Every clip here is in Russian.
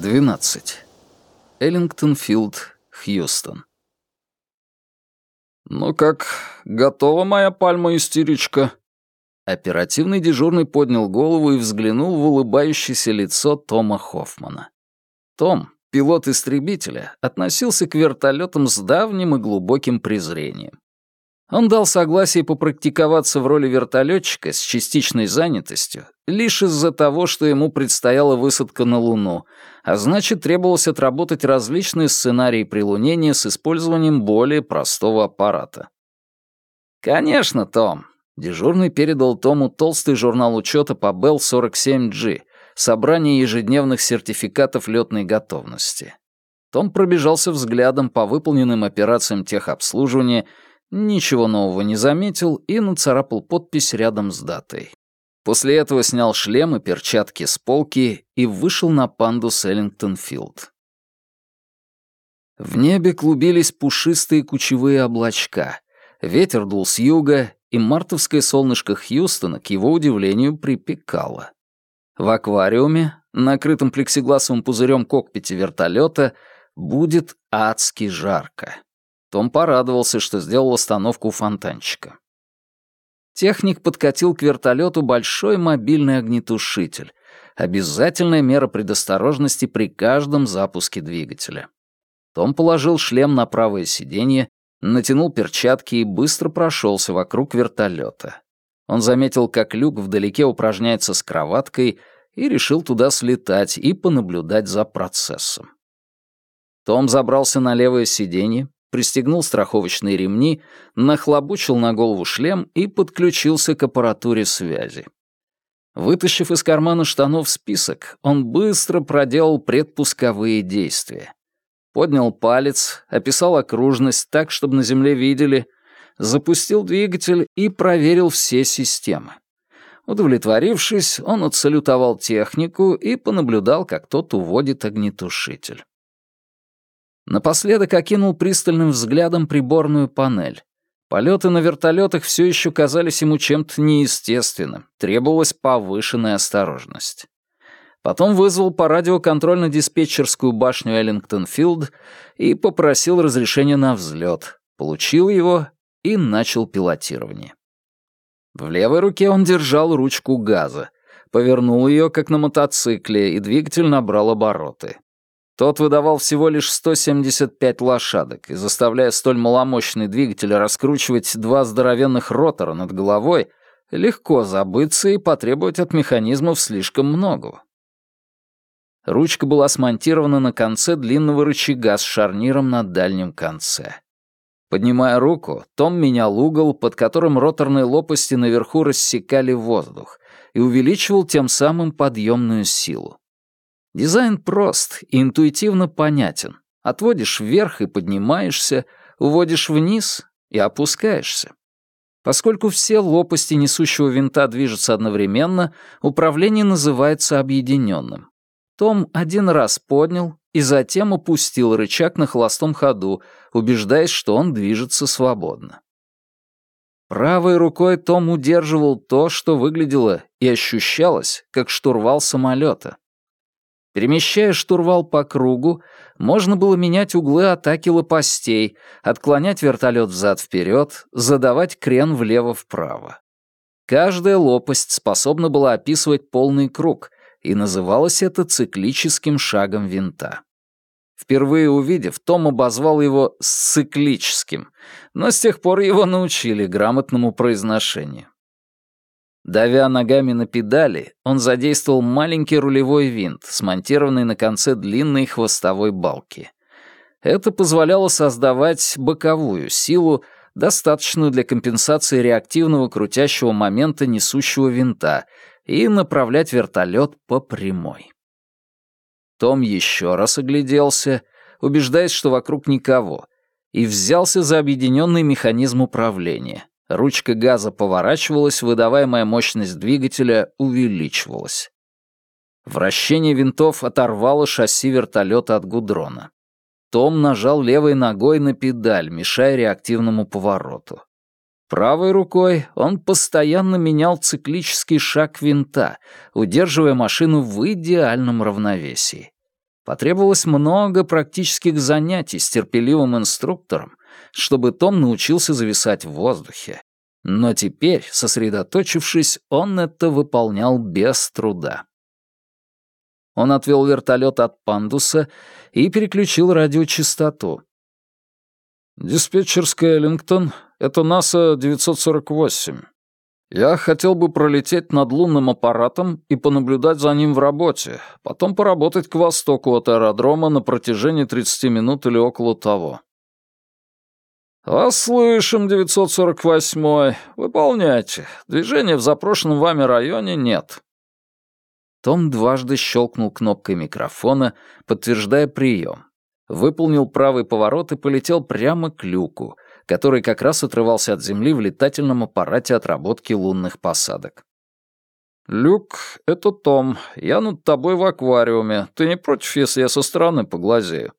12. Эллингтон Филд, Хьюстон. «Ну как, готова моя пальма-истеричка?» Оперативный дежурный поднял голову и взглянул в улыбающееся лицо Тома Хоффмана. Том, пилот истребителя, относился к вертолетам с давним и глубоким презрением. Он дал согласие попрактиковаться в роли вертолетчика с частичной занятостью лишь из-за того, что ему предстояла высадка на Луну, а значит, требовалось отработать различные сценарии прилунения с использованием более простого аппарата. «Конечно, Том», — дежурный передал Тому толстый журнал учета по Bell 47G, собрание ежедневных сертификатов летной готовности. Том пробежался взглядом по выполненным операциям техобслуживания ничего нового не заметил и нацарапал подпись рядом с датой. После этого снял шлем и перчатки с полки и вышел на панду Селлингтон-Филд. В небе клубились пушистые кучевые облачка. Ветер дул с юга, и мартовское солнышко Хьюстона, к его удивлению, припекало. В аквариуме, накрытом плексигласовым пузырем кокпите вертолета, будет адски жарко. Том порадовался, что сделал остановку у фонтанчика. Техник подкатил к вертолету большой мобильный огнетушитель. Обязательная мера предосторожности при каждом запуске двигателя. Том положил шлем на правое сиденье, натянул перчатки и быстро прошелся вокруг вертолета. Он заметил, как люк вдалеке упражняется с кроваткой, и решил туда слетать и понаблюдать за процессом. Том забрался на левое сиденье, пристегнул страховочные ремни, нахлобучил на голову шлем и подключился к аппаратуре связи. Вытащив из кармана штанов список, он быстро проделал предпусковые действия. Поднял палец, описал окружность так, чтобы на земле видели, запустил двигатель и проверил все системы. Удовлетворившись, он отсалютовал технику и понаблюдал, как тот уводит огнетушитель. Напоследок окинул пристальным взглядом приборную панель. Полеты на вертолетах все еще казались ему чем-то неестественным, требовалась повышенная осторожность. Потом вызвал по радио контрольно-диспетчерскую башню Эллингтон-Филд и попросил разрешения на взлет, получил его и начал пилотирование. В левой руке он держал ручку газа, повернул ее, как на мотоцикле, и двигатель набрал обороты. Тот выдавал всего лишь 175 лошадок, и заставляя столь маломощный двигатель раскручивать два здоровенных ротора над головой, легко забыться и потребовать от механизмов слишком много. Ручка была смонтирована на конце длинного рычага с шарниром на дальнем конце. Поднимая руку, Том менял угол, под которым роторные лопасти наверху рассекали воздух, и увеличивал тем самым подъемную силу. Дизайн прост и интуитивно понятен. Отводишь вверх и поднимаешься, уводишь вниз и опускаешься. Поскольку все лопасти несущего винта движутся одновременно, управление называется объединенным. Том один раз поднял и затем опустил рычаг на холостом ходу, убеждаясь, что он движется свободно. Правой рукой Том удерживал то, что выглядело и ощущалось, как штурвал самолета. Перемещая штурвал по кругу, можно было менять углы атаки лопастей, отклонять вертолет взад-вперед, задавать крен влево-вправо. Каждая лопасть способна была описывать полный круг, и называлось это циклическим шагом винта. Впервые увидев, Том обозвал его «циклическим», но с тех пор его научили грамотному произношению. Давя ногами на педали, он задействовал маленький рулевой винт, смонтированный на конце длинной хвостовой балки. Это позволяло создавать боковую силу, достаточную для компенсации реактивного крутящего момента несущего винта и направлять вертолет по прямой. Том еще раз огляделся, убеждаясь, что вокруг никого, и взялся за объединенный механизм управления. Ручка газа поворачивалась, выдаваемая мощность двигателя увеличивалась. Вращение винтов оторвало шасси вертолета от гудрона. Том нажал левой ногой на педаль, мешая реактивному повороту. Правой рукой он постоянно менял циклический шаг винта, удерживая машину в идеальном равновесии. Потребовалось много практических занятий с терпеливым инструктором, чтобы Том научился зависать в воздухе. Но теперь, сосредоточившись, он это выполнял без труда. Он отвел вертолет от пандуса и переключил радиочастоту. «Диспетчерская Эллингтон, это НАСА 948. Я хотел бы пролететь над лунным аппаратом и понаблюдать за ним в работе, потом поработать к востоку от аэродрома на протяжении 30 минут или около того. «Вас слышим, 948-й. Выполняйте. Движения в запрошенном вами районе нет». Том дважды щелкнул кнопкой микрофона, подтверждая прием. Выполнил правый поворот и полетел прямо к люку — который как раз отрывался от земли в летательном аппарате отработки лунных посадок. «Люк, это Том. Я над тобой в аквариуме. Ты не против, если я со стороны поглазею?»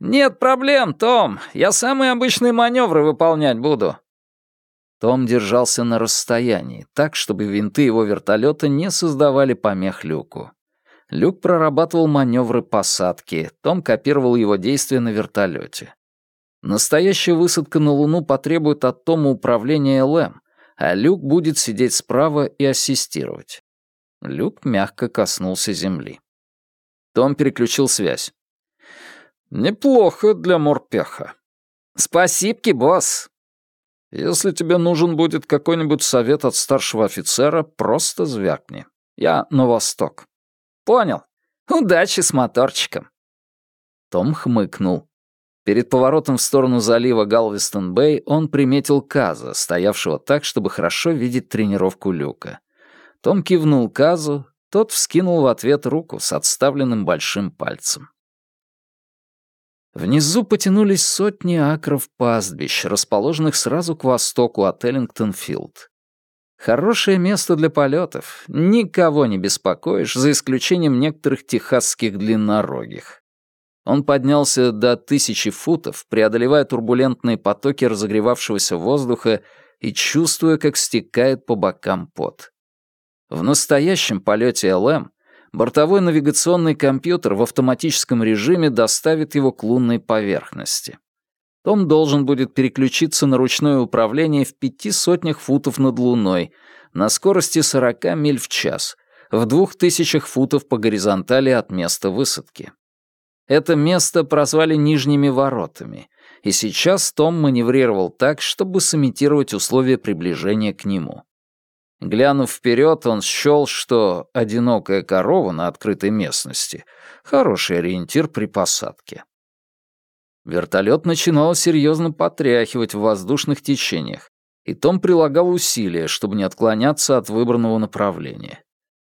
«Нет проблем, Том. Я самые обычные маневры выполнять буду». Том держался на расстоянии, так, чтобы винты его вертолета не создавали помех Люку. Люк прорабатывал маневры посадки, Том копировал его действия на вертолете. Настоящая высадка на Луну потребует от Тома управления ЛМ, а Люк будет сидеть справа и ассистировать. Люк мягко коснулся земли. Том переключил связь. «Неплохо для морпеха». «Спасибки, босс». «Если тебе нужен будет какой-нибудь совет от старшего офицера, просто звякни. Я на восток». «Понял. Удачи с моторчиком». Том хмыкнул. Перед поворотом в сторону залива Галвестон-Бэй он приметил Каза, стоявшего так, чтобы хорошо видеть тренировку люка. Том кивнул Казу, тот вскинул в ответ руку с отставленным большим пальцем. Внизу потянулись сотни акров пастбищ, расположенных сразу к востоку от Эллингтон-Филд. Хорошее место для полетов, никого не беспокоишь, за исключением некоторых техасских длиннорогих. Он поднялся до тысячи футов, преодолевая турбулентные потоки разогревавшегося воздуха и чувствуя, как стекает по бокам пот. В настоящем полете ЛМ бортовой навигационный компьютер в автоматическом режиме доставит его к лунной поверхности. Том должен будет переключиться на ручное управление в пяти сотнях футов над Луной на скорости 40 миль в час, в двух тысячах футов по горизонтали от места высадки. Это место прозвали Нижними воротами, и сейчас Том маневрировал так, чтобы сымитировать условия приближения к нему. Глянув вперед, он счел, что одинокая корова на открытой местности — хороший ориентир при посадке. Вертолет начинал серьезно потряхивать в воздушных течениях, и Том прилагал усилия, чтобы не отклоняться от выбранного направления.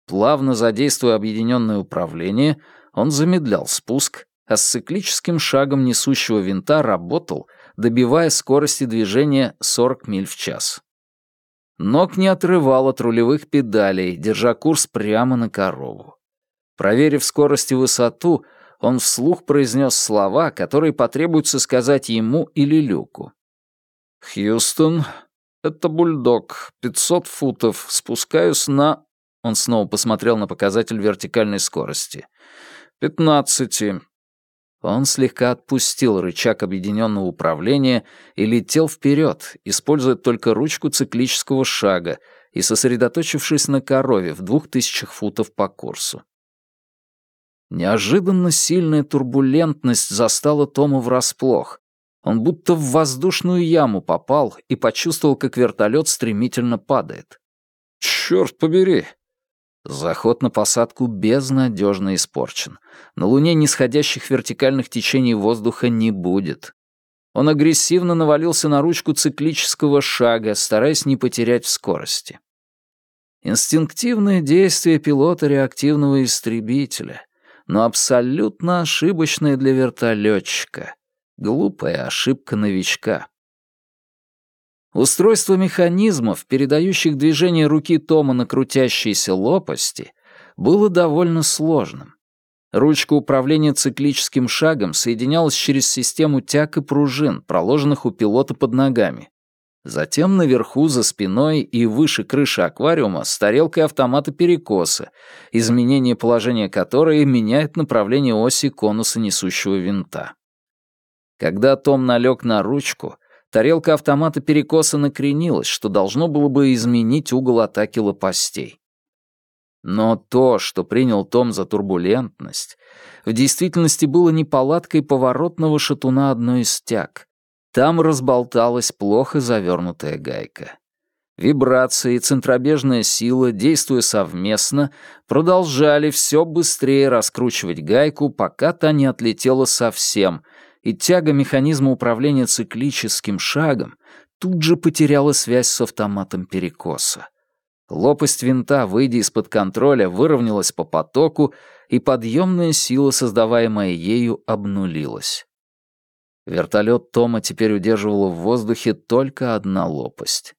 Плавно задействуя объединенное управление, он замедлял спуск, а с циклическим шагом несущего винта работал, добивая скорости движения 40 миль в час. Ног не отрывал от рулевых педалей, держа курс прямо на корову. Проверив скорость и высоту, он вслух произнес слова, которые потребуется сказать ему или Люку. «Хьюстон, это бульдог, 500 футов, спускаюсь на...» Он снова посмотрел на показатель вертикальной скорости. «Пятнадцати. Он слегка отпустил рычаг объединенного управления и летел вперед, используя только ручку циклического шага и сосредоточившись на корове в двух тысячах футов по курсу. Неожиданно сильная турбулентность застала Тома врасплох. Он будто в воздушную яму попал и почувствовал, как вертолет стремительно падает. «Черт побери! Заход на посадку безнадежно испорчен. На Луне нисходящих вертикальных течений воздуха не будет. Он агрессивно навалился на ручку циклического шага, стараясь не потерять в скорости. Инстинктивное действие пилота реактивного истребителя, но абсолютно ошибочное для вертолетчика. Глупая ошибка новичка. Устройство механизмов, передающих движение руки Тома на крутящиеся лопасти, было довольно сложным. Ручка управления циклическим шагом соединялась через систему тяг и пружин, проложенных у пилота под ногами. Затем наверху, за спиной и выше крыши аквариума с тарелкой автомата перекоса, изменение положения которой меняет направление оси конуса несущего винта. Когда Том налег на ручку, тарелка автомата перекоса накренилась, что должно было бы изменить угол атаки лопастей. Но то, что принял Том за турбулентность, в действительности было неполадкой поворотного шатуна одной из стяг. Там разболталась плохо завернутая гайка. Вибрации и центробежная сила, действуя совместно, продолжали все быстрее раскручивать гайку, пока та не отлетела совсем, и тяга механизма управления циклическим шагом тут же потеряла связь с автоматом перекоса. Лопасть винта, выйдя из-под контроля, выровнялась по потоку, и подъемная сила, создаваемая ею, обнулилась. Вертолет Тома теперь удерживала в воздухе только одна лопасть.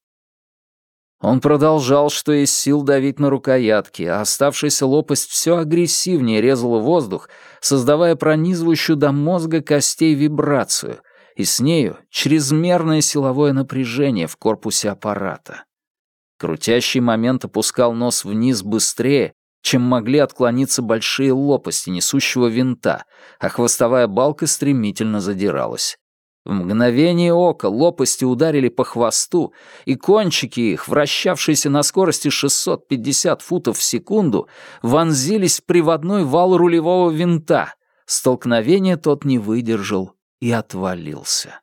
Он продолжал, что из сил давить на рукоятки, а оставшаяся лопасть все агрессивнее резала воздух, создавая пронизывающую до мозга костей вибрацию, и с нею чрезмерное силовое напряжение в корпусе аппарата. Крутящий момент опускал нос вниз быстрее, чем могли отклониться большие лопасти несущего винта, а хвостовая балка стремительно задиралась. В мгновение ока лопасти ударили по хвосту, и кончики их, вращавшиеся на скорости 650 футов в секунду, вонзились в приводной вал рулевого винта. Столкновение тот не выдержал и отвалился.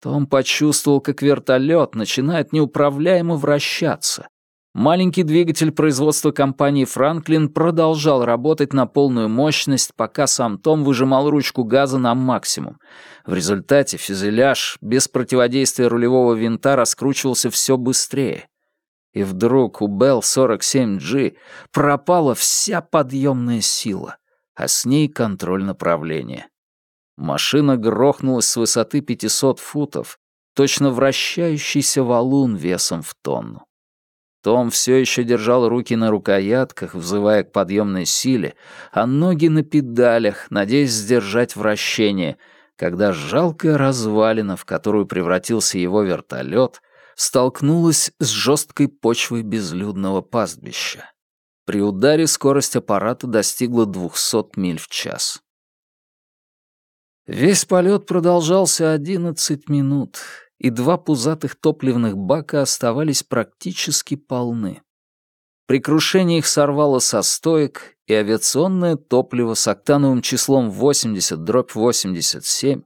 Том почувствовал, как вертолет начинает неуправляемо вращаться, Маленький двигатель производства компании «Франклин» продолжал работать на полную мощность, пока сам Том выжимал ручку газа на максимум. В результате фюзеляж без противодействия рулевого винта раскручивался все быстрее. И вдруг у Bell-47G пропала вся подъемная сила, а с ней контроль направления. Машина грохнулась с высоты 500 футов, точно вращающийся валун весом в тонну. Том все еще держал руки на рукоятках, взывая к подъемной силе, а ноги на педалях, надеясь сдержать вращение, когда жалкая развалина, в которую превратился его вертолет, столкнулась с жесткой почвой безлюдного пастбища. При ударе скорость аппарата достигла 200 миль в час. Весь полет продолжался 11 минут, и два пузатых топливных бака оставались практически полны. При крушении их сорвало со стоек, и авиационное топливо с октановым числом 80-87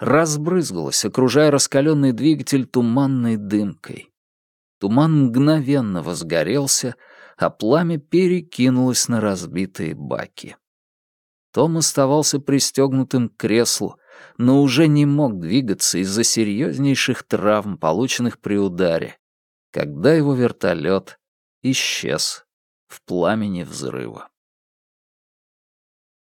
разбрызгалось, окружая раскаленный двигатель туманной дымкой. Туман мгновенно возгорелся, а пламя перекинулось на разбитые баки. Том оставался пристегнутым к креслу, но уже не мог двигаться из-за серьезнейших травм, полученных при ударе, когда его вертолет исчез в пламени взрыва.